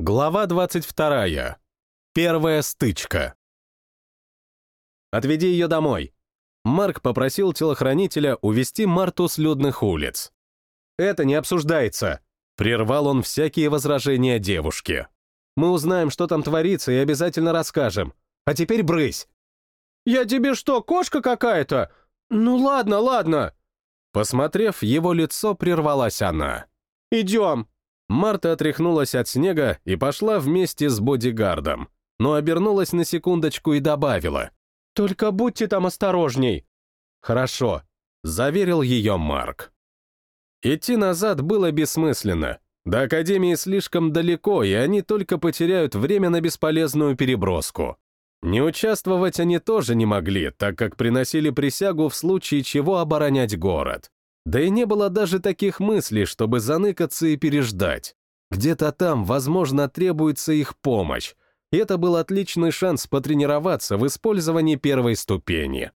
Глава 22. Первая стычка. «Отведи ее домой». Марк попросил телохранителя увести Марту с людных улиц. «Это не обсуждается», — прервал он всякие возражения девушки. «Мы узнаем, что там творится, и обязательно расскажем. А теперь брысь». «Я тебе что, кошка какая-то? Ну ладно, ладно». Посмотрев, его лицо прервалась она. «Идем, Марта отряхнулась от снега и пошла вместе с бодигардом, но обернулась на секундочку и добавила. «Только будьте там осторожней!» «Хорошо», — заверил ее Марк. Идти назад было бессмысленно. До Академии слишком далеко, и они только потеряют время на бесполезную переброску. Не участвовать они тоже не могли, так как приносили присягу в случае чего оборонять город. Да и не было даже таких мыслей, чтобы заныкаться и переждать. Где-то там, возможно, требуется их помощь, и это был отличный шанс потренироваться в использовании первой ступени.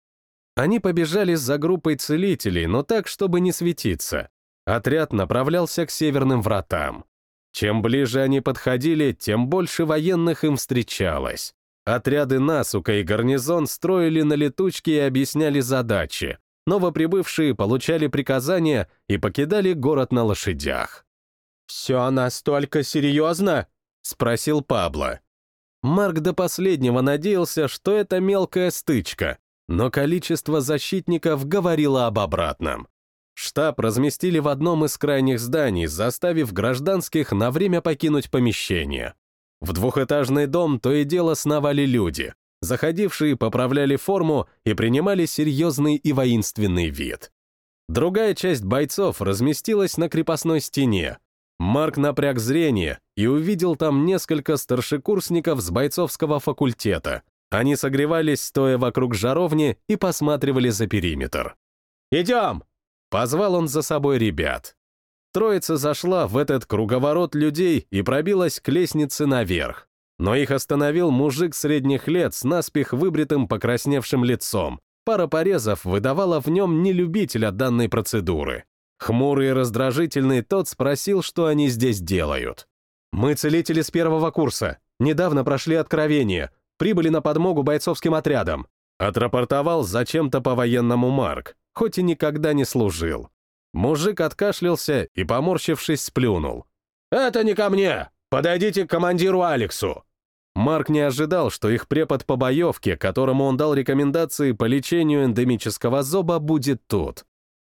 Они побежали за группой целителей, но так, чтобы не светиться. Отряд направлялся к северным вратам. Чем ближе они подходили, тем больше военных им встречалось. Отряды Насука и гарнизон строили на летучке и объясняли задачи новоприбывшие получали приказания и покидали город на лошадях. «Все настолько серьезно?» — спросил Пабло. Марк до последнего надеялся, что это мелкая стычка, но количество защитников говорило об обратном. Штаб разместили в одном из крайних зданий, заставив гражданских на время покинуть помещение. В двухэтажный дом то и дело сновали люди, Заходившие поправляли форму и принимали серьезный и воинственный вид. Другая часть бойцов разместилась на крепостной стене. Марк напряг зрение и увидел там несколько старшекурсников с бойцовского факультета. Они согревались, стоя вокруг жаровни, и посматривали за периметр. «Идем!» — позвал он за собой ребят. Троица зашла в этот круговорот людей и пробилась к лестнице наверх но их остановил мужик средних лет с наспех выбритым покрасневшим лицом. Пара порезов выдавала в нем нелюбителя данной процедуры. Хмурый и раздражительный тот спросил, что они здесь делают. «Мы целители с первого курса. Недавно прошли откровение. Прибыли на подмогу бойцовским отрядам». Отрапортовал зачем-то по-военному Марк, хоть и никогда не служил. Мужик откашлялся и, поморщившись, сплюнул. «Это не ко мне! Подойдите к командиру Алексу!» Марк не ожидал, что их препод по боевке, которому он дал рекомендации по лечению эндемического зоба, будет тут.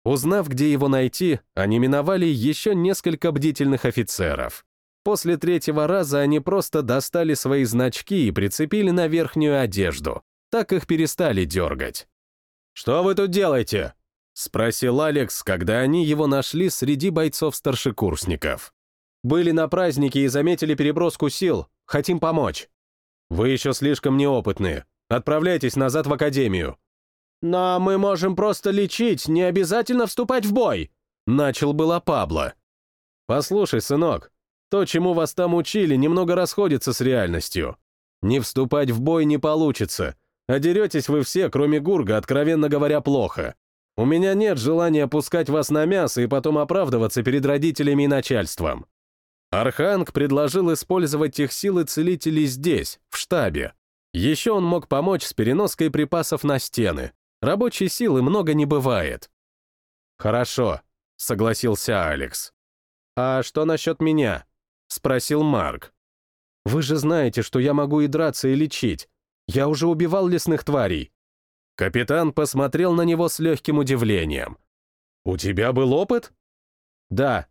Узнав, где его найти, они миновали еще несколько бдительных офицеров. После третьего раза они просто достали свои значки и прицепили на верхнюю одежду. Так их перестали дергать. «Что вы тут делаете?» — спросил Алекс, когда они его нашли среди бойцов-старшекурсников. «Были на празднике и заметили переброску сил. Хотим помочь». Вы еще слишком неопытные. Отправляйтесь назад в академию». «Но мы можем просто лечить, не обязательно вступать в бой», — начал было Пабло. «Послушай, сынок, то, чему вас там учили, немного расходится с реальностью. Не вступать в бой не получится, а деретесь вы все, кроме Гурга, откровенно говоря, плохо. У меня нет желания пускать вас на мясо и потом оправдываться перед родителями и начальством. Арханг предложил использовать их силы целителей здесь, в штабе. Еще он мог помочь с переноской припасов на стены. Рабочей силы много не бывает. «Хорошо», — согласился Алекс. «А что насчет меня?» — спросил Марк. «Вы же знаете, что я могу и драться, и лечить. Я уже убивал лесных тварей». Капитан посмотрел на него с легким удивлением. «У тебя был опыт?» «Да,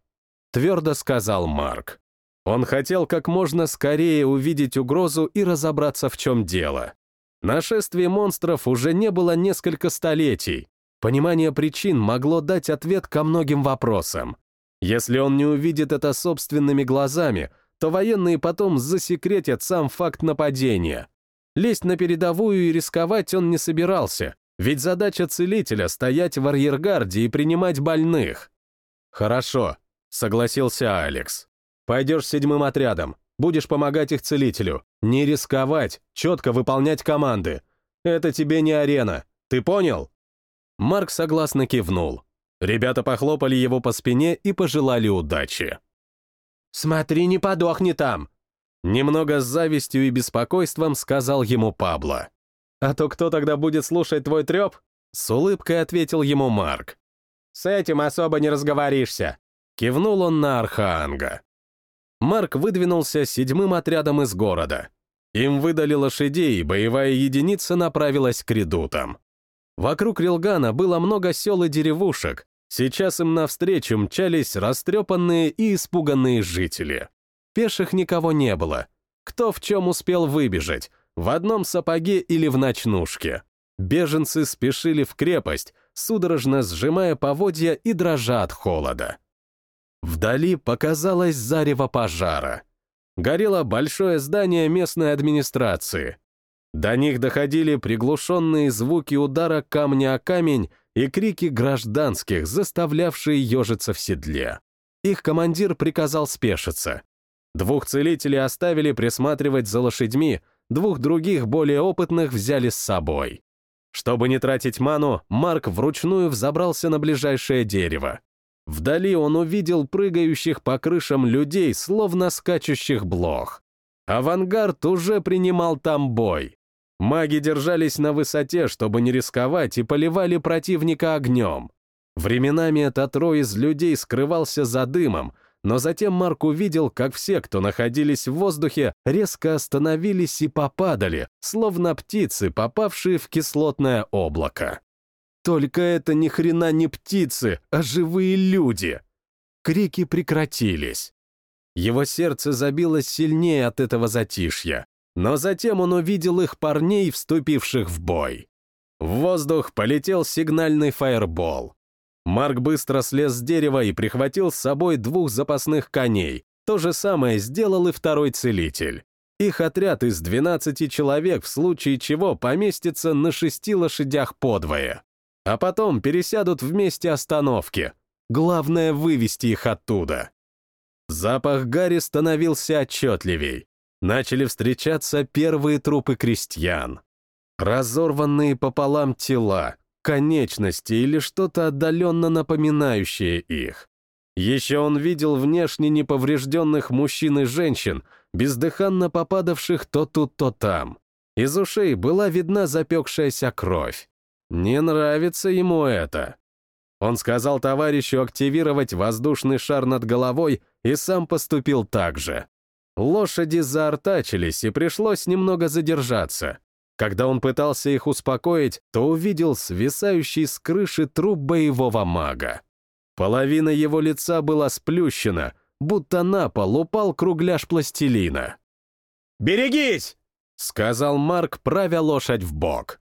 твердо сказал Марк. Он хотел как можно скорее увидеть угрозу и разобраться, в чем дело. Нашествие монстров уже не было несколько столетий. Понимание причин могло дать ответ ко многим вопросам. Если он не увидит это собственными глазами, то военные потом засекретят сам факт нападения. Лезть на передовую и рисковать он не собирался, ведь задача целителя — стоять в арьергарде и принимать больных. Хорошо, согласился Алекс. «Пойдешь седьмым отрядом, будешь помогать их целителю. Не рисковать, четко выполнять команды. Это тебе не арена, ты понял?» Марк согласно кивнул. Ребята похлопали его по спине и пожелали удачи. «Смотри, не подохни там!» Немного с завистью и беспокойством сказал ему Пабло. «А то кто тогда будет слушать твой треп?» С улыбкой ответил ему Марк. «С этим особо не разговоришься», — кивнул он на Архаанга. Марк выдвинулся седьмым отрядом из города. Им выдали лошадей, и боевая единица направилась к редутам. Вокруг Рилгана было много сел и деревушек. Сейчас им навстречу мчались растрепанные и испуганные жители. Пеших никого не было. Кто в чем успел выбежать, в одном сапоге или в ночнушке. Беженцы спешили в крепость, судорожно сжимая поводья и дрожа от холода. Вдали показалось зарево пожара. Горело большое здание местной администрации. До них доходили приглушенные звуки удара камня о камень и крики гражданских, заставлявшие ежиться в седле. Их командир приказал спешиться. Двух целителей оставили присматривать за лошадьми, двух других, более опытных, взяли с собой. Чтобы не тратить ману, Марк вручную взобрался на ближайшее дерево. Вдали он увидел прыгающих по крышам людей, словно скачущих блох. Авангард уже принимал там бой. Маги держались на высоте, чтобы не рисковать, и поливали противника огнем. Временами этот рой из людей скрывался за дымом, но затем Марк увидел, как все, кто находились в воздухе, резко остановились и попадали, словно птицы, попавшие в кислотное облако. Только это ни хрена не птицы, а живые люди. Крики прекратились. Его сердце забилось сильнее от этого затишья, но затем он увидел их парней, вступивших в бой. В воздух полетел сигнальный фаербол. Марк быстро слез с дерева и прихватил с собой двух запасных коней. То же самое сделал и второй целитель. Их отряд из 12 человек в случае чего поместится на шести лошадях подвое. А потом пересядут в месте остановки. Главное — вывести их оттуда. Запах гари становился отчетливей. Начали встречаться первые трупы крестьян. Разорванные пополам тела, конечности или что-то отдаленно напоминающее их. Еще он видел внешне неповрежденных мужчин и женщин, бездыханно попадавших то тут, то там. Из ушей была видна запекшаяся кровь. Не нравится ему это. Он сказал товарищу активировать воздушный шар над головой и сам поступил так же. Лошади заортачились, и пришлось немного задержаться. Когда он пытался их успокоить, то увидел свисающий с крыши труп боевого мага. Половина его лица была сплющена, будто на пол упал кругляш пластилина. «Берегись!» — сказал Марк, правя лошадь в бок.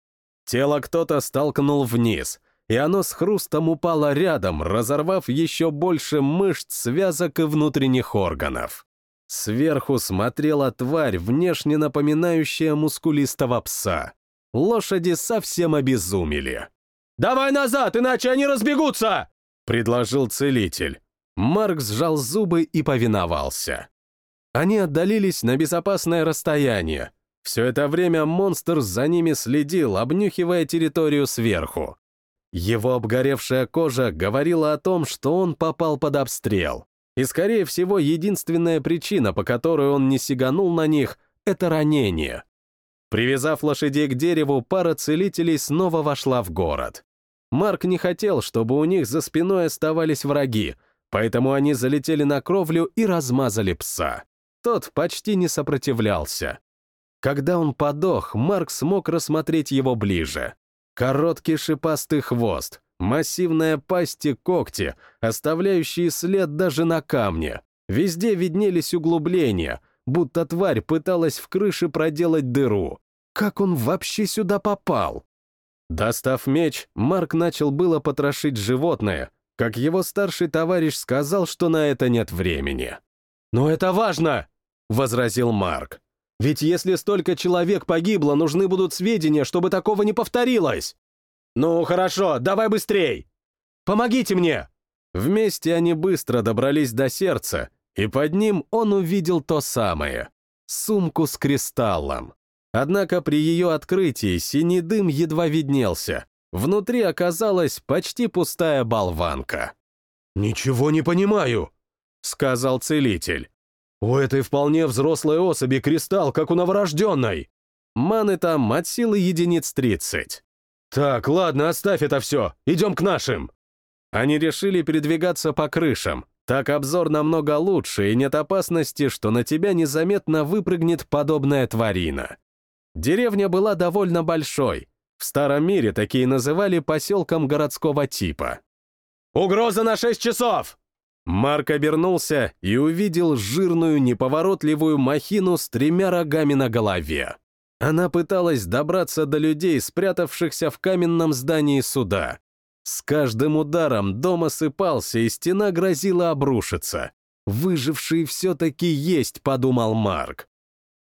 Тело кто-то столкнул вниз, и оно с хрустом упало рядом, разорвав еще больше мышц, связок и внутренних органов. Сверху смотрела тварь, внешне напоминающая мускулистого пса. Лошади совсем обезумели. «Давай назад, иначе они разбегутся!» — предложил целитель. Марк сжал зубы и повиновался. Они отдалились на безопасное расстояние. Все это время монстр за ними следил, обнюхивая территорию сверху. Его обгоревшая кожа говорила о том, что он попал под обстрел. И, скорее всего, единственная причина, по которой он не сиганул на них, — это ранение. Привязав лошадей к дереву, пара целителей снова вошла в город. Марк не хотел, чтобы у них за спиной оставались враги, поэтому они залетели на кровлю и размазали пса. Тот почти не сопротивлялся. Когда он подох, Марк смог рассмотреть его ближе. Короткий шипастый хвост, Массивная пасть и когти, оставляющие след даже на камне. Везде виднелись углубления, будто тварь пыталась в крыше проделать дыру. Как он вообще сюда попал? Достав меч, Марк начал было потрошить животное, как его старший товарищ сказал, что на это нет времени. «Но это важно!» — возразил Марк. «Ведь если столько человек погибло, нужны будут сведения, чтобы такого не повторилось!» «Ну, хорошо, давай быстрей! Помогите мне!» Вместе они быстро добрались до сердца, и под ним он увидел то самое — сумку с кристаллом. Однако при ее открытии синий дым едва виднелся. Внутри оказалась почти пустая болванка. «Ничего не понимаю», — сказал целитель. У этой вполне взрослой особи кристалл, как у новорожденной. Маны там от силы единиц 30. Так, ладно, оставь это все. Идем к нашим. Они решили передвигаться по крышам. Так обзор намного лучше, и нет опасности, что на тебя незаметно выпрыгнет подобная тварина. Деревня была довольно большой. В старом мире такие называли поселком городского типа. «Угроза на шесть часов!» Марк обернулся и увидел жирную, неповоротливую махину с тремя рогами на голове. Она пыталась добраться до людей, спрятавшихся в каменном здании суда. С каждым ударом дом осыпался, и стена грозила обрушиться. «Выжившие все-таки есть», — подумал Марк.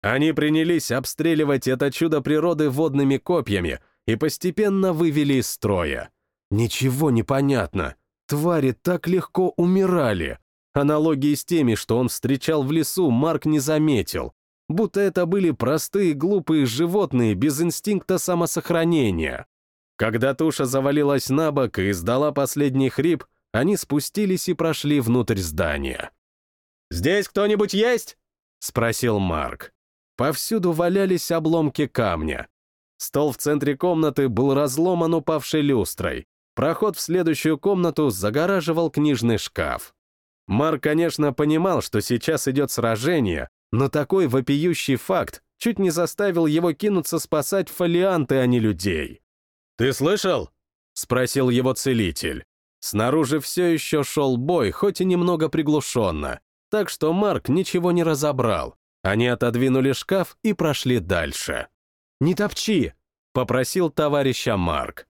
Они принялись обстреливать это чудо природы водными копьями и постепенно вывели из строя. Ничего не понятно. Твари так легко умирали. Аналогии с теми, что он встречал в лесу, Марк не заметил. Будто это были простые глупые животные без инстинкта самосохранения. Когда туша завалилась на бок и издала последний хрип, они спустились и прошли внутрь здания. «Здесь кто-нибудь есть?» — спросил Марк. Повсюду валялись обломки камня. Стол в центре комнаты был разломан упавшей люстрой. Проход в следующую комнату загораживал книжный шкаф. Марк, конечно, понимал, что сейчас идет сражение, но такой вопиющий факт чуть не заставил его кинуться спасать фолианты, а не людей. «Ты слышал?» — спросил его целитель. Снаружи все еще шел бой, хоть и немного приглушенно, так что Марк ничего не разобрал. Они отодвинули шкаф и прошли дальше. «Не топчи!» — попросил товарища Марк.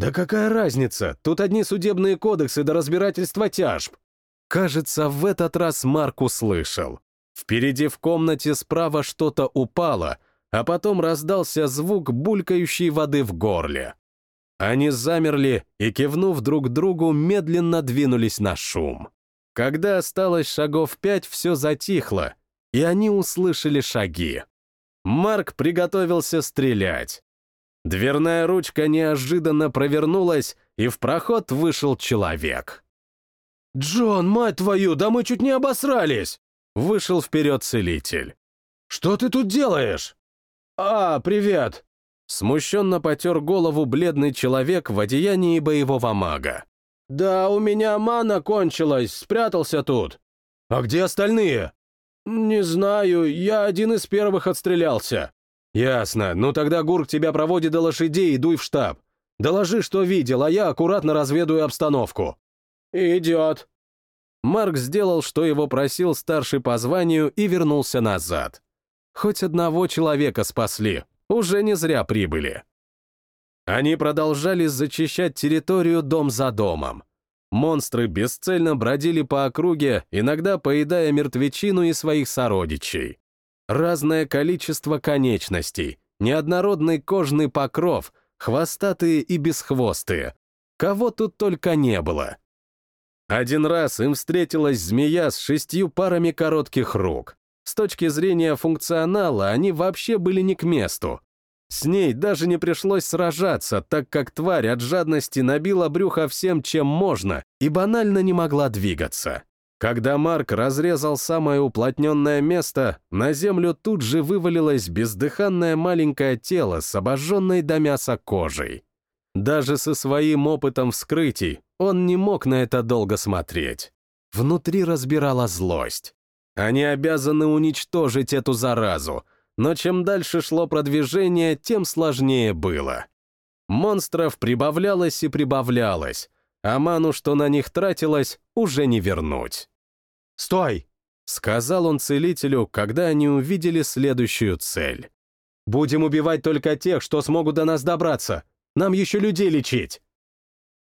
Да какая разница? Тут одни судебные кодексы до разбирательства тяжб. Кажется, в этот раз Марк услышал. Впереди в комнате справа что-то упало, а потом раздался звук булькающей воды в горле. Они замерли и, кивнув друг другу, медленно двинулись на шум. Когда осталось шагов пять, все затихло, и они услышали шаги. Марк приготовился стрелять. Дверная ручка неожиданно провернулась, и в проход вышел человек. «Джон, мать твою, да мы чуть не обосрались!» Вышел вперед целитель. «Что ты тут делаешь?» «А, привет!» Смущенно потер голову бледный человек в одеянии боевого мага. «Да, у меня мана кончилась, спрятался тут». «А где остальные?» «Не знаю, я один из первых отстрелялся». «Ясно. Ну тогда Гурк тебя проводит до лошадей и дуй в штаб. Доложи, что видел, а я аккуратно разведаю обстановку». «Идет». Марк сделал, что его просил старший по званию, и вернулся назад. Хоть одного человека спасли, уже не зря прибыли. Они продолжали зачищать территорию дом за домом. Монстры бесцельно бродили по округе, иногда поедая мертвечину и своих сородичей. Разное количество конечностей, неоднородный кожный покров, хвостатые и бесхвостые. Кого тут только не было. Один раз им встретилась змея с шестью парами коротких рук. С точки зрения функционала они вообще были не к месту. С ней даже не пришлось сражаться, так как тварь от жадности набила брюхо всем, чем можно, и банально не могла двигаться. Когда Марк разрезал самое уплотненное место, на землю тут же вывалилось бездыханное маленькое тело с обожженной до мяса кожей. Даже со своим опытом вскрытий он не мог на это долго смотреть. Внутри разбирала злость. Они обязаны уничтожить эту заразу, но чем дальше шло продвижение, тем сложнее было. Монстров прибавлялось и прибавлялось, а ману, что на них тратилось, уже не вернуть. «Стой!» — сказал он целителю, когда они увидели следующую цель. «Будем убивать только тех, что смогут до нас добраться. Нам еще людей лечить».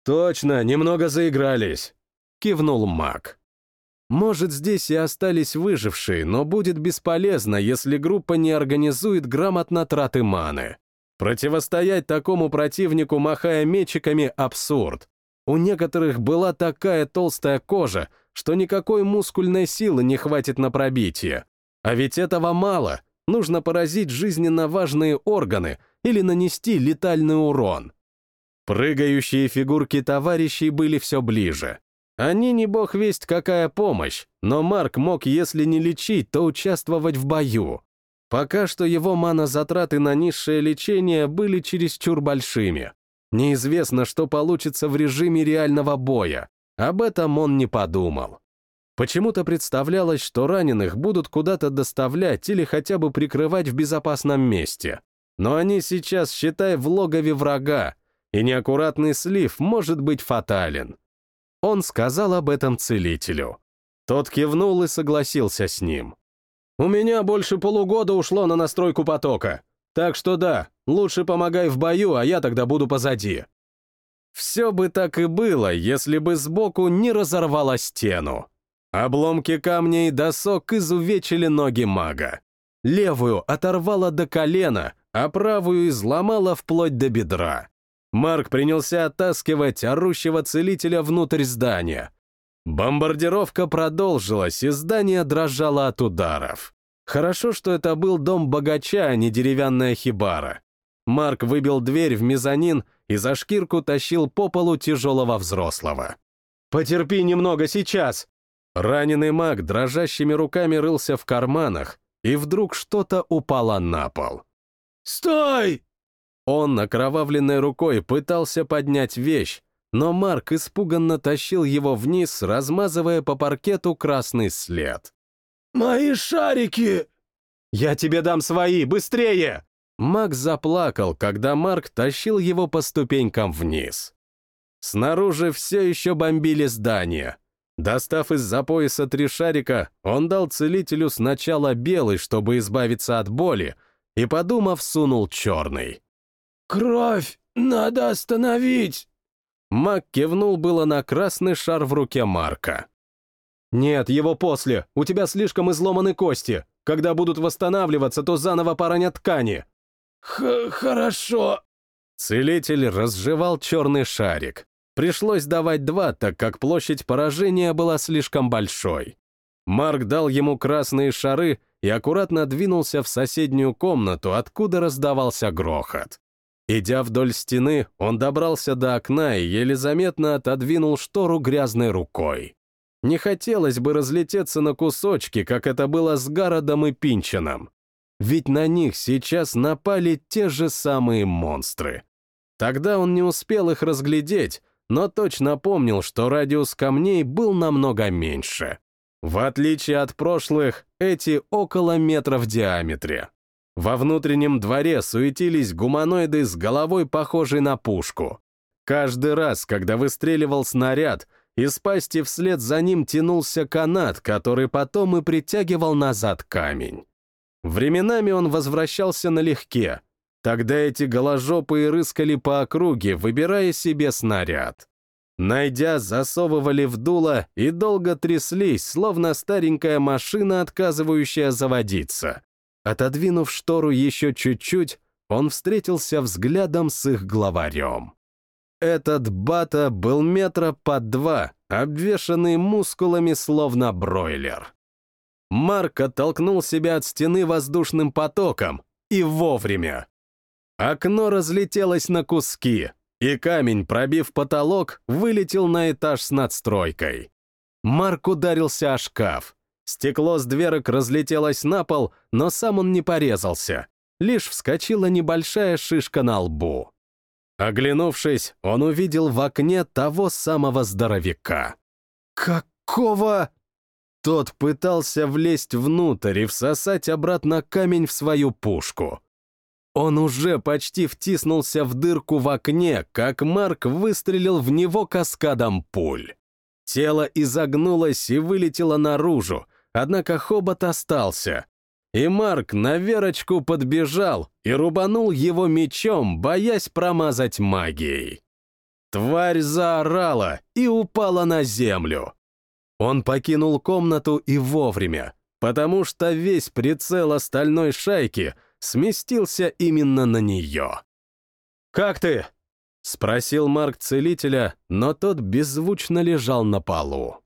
«Точно, немного заигрались», — кивнул маг. «Может, здесь и остались выжившие, но будет бесполезно, если группа не организует грамотно траты маны. Противостоять такому противнику, махая мечиками, абсурд. У некоторых была такая толстая кожа, что никакой мускульной силы не хватит на пробитие. А ведь этого мало. Нужно поразить жизненно важные органы или нанести летальный урон. Прыгающие фигурки товарищей были все ближе. Они не бог весть какая помощь, но Марк мог, если не лечить, то участвовать в бою. Пока что его мана-затраты на низшее лечение были чересчур большими. Неизвестно, что получится в режиме реального боя. Об этом он не подумал. Почему-то представлялось, что раненых будут куда-то доставлять или хотя бы прикрывать в безопасном месте. Но они сейчас, считай, в логове врага, и неаккуратный слив может быть фатален. Он сказал об этом целителю. Тот кивнул и согласился с ним. «У меня больше полугода ушло на настройку потока. Так что да, лучше помогай в бою, а я тогда буду позади». Все бы так и было, если бы сбоку не разорвало стену. Обломки камня и досок изувечили ноги мага. Левую оторвало до колена, а правую изломало вплоть до бедра. Марк принялся оттаскивать орущего целителя внутрь здания. Бомбардировка продолжилась, и здание дрожало от ударов. Хорошо, что это был дом богача, а не деревянная хибара. Марк выбил дверь в мезонин и за шкирку тащил по полу тяжелого взрослого. «Потерпи немного сейчас!» Раненый маг дрожащими руками рылся в карманах, и вдруг что-то упало на пол. «Стой!» Он окровавленной рукой пытался поднять вещь, но Марк испуганно тащил его вниз, размазывая по паркету красный след. «Мои шарики!» «Я тебе дам свои, быстрее!» Макс заплакал, когда Марк тащил его по ступенькам вниз. Снаружи все еще бомбили здание. Достав из-за пояса три шарика, он дал целителю сначала белый, чтобы избавиться от боли, и, подумав, сунул черный. «Кровь! Надо остановить!» Мак кивнул было на красный шар в руке Марка. «Нет, его после. У тебя слишком изломаны кости. Когда будут восстанавливаться, то заново поранят ткани». Х «Хорошо». Целитель разжевал черный шарик. Пришлось давать два, так как площадь поражения была слишком большой. Марк дал ему красные шары и аккуратно двинулся в соседнюю комнату, откуда раздавался грохот. Идя вдоль стены, он добрался до окна и еле заметно отодвинул штору грязной рукой. Не хотелось бы разлететься на кусочки, как это было с Гародом и Пинчином. Ведь на них сейчас напали те же самые монстры. Тогда он не успел их разглядеть, но точно помнил, что радиус камней был намного меньше. В отличие от прошлых, эти около метра в диаметре. Во внутреннем дворе суетились гуманоиды с головой, похожей на пушку. Каждый раз, когда выстреливал снаряд, из пасти вслед за ним тянулся канат, который потом и притягивал назад камень. Временами он возвращался налегке. Тогда эти голожопые рыскали по округе, выбирая себе снаряд. Найдя, засовывали в дуло и долго тряслись, словно старенькая машина, отказывающая заводиться. Отодвинув штору еще чуть-чуть, он встретился взглядом с их главарем. Этот бата был метра под два, обвешанный мускулами, словно бройлер. Марк оттолкнул себя от стены воздушным потоком, и вовремя. Окно разлетелось на куски, и камень, пробив потолок, вылетел на этаж с надстройкой. Марк ударился о шкаф. Стекло с дверок разлетелось на пол, но сам он не порезался. Лишь вскочила небольшая шишка на лбу. Оглянувшись, он увидел в окне того самого здоровяка. «Какого?» Тот пытался влезть внутрь и всосать обратно камень в свою пушку. Он уже почти втиснулся в дырку в окне, как Марк выстрелил в него каскадом пуль. Тело изогнулось и вылетело наружу, однако хобот остался. И Марк на верочку подбежал и рубанул его мечом, боясь промазать магией. Тварь заорала и упала на землю. Он покинул комнату и вовремя, потому что весь прицел остальной шайки сместился именно на нее. «Как ты?» — спросил Марк целителя, но тот беззвучно лежал на полу.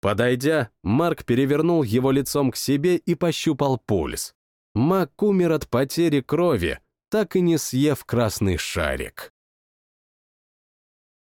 Подойдя, Марк перевернул его лицом к себе и пощупал пульс. Мак умер от потери крови, так и не съев красный шарик.